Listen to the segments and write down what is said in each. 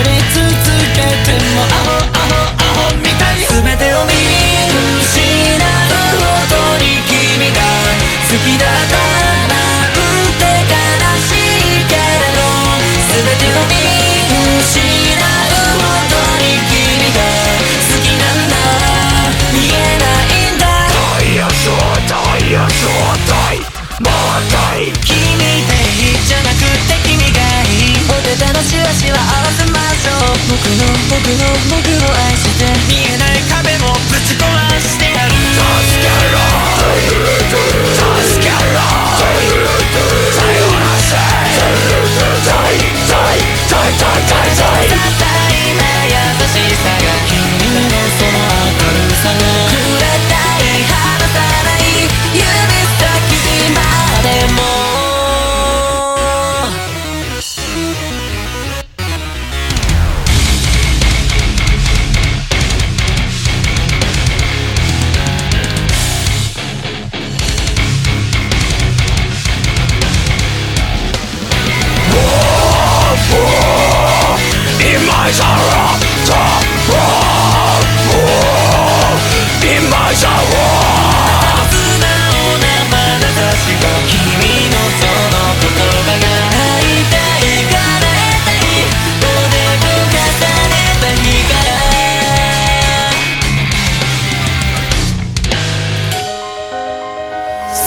り続けてもみたい。全てを見失うほどに君が好きだったなんて悲しいけれど全てを見失うほどに君が好きなんだ。見えないんだ。太陽状態陽状態問題君でいいじゃなくて君がいい。ポテトのシワシワ合わせの僕の僕の愛情。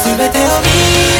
全てを見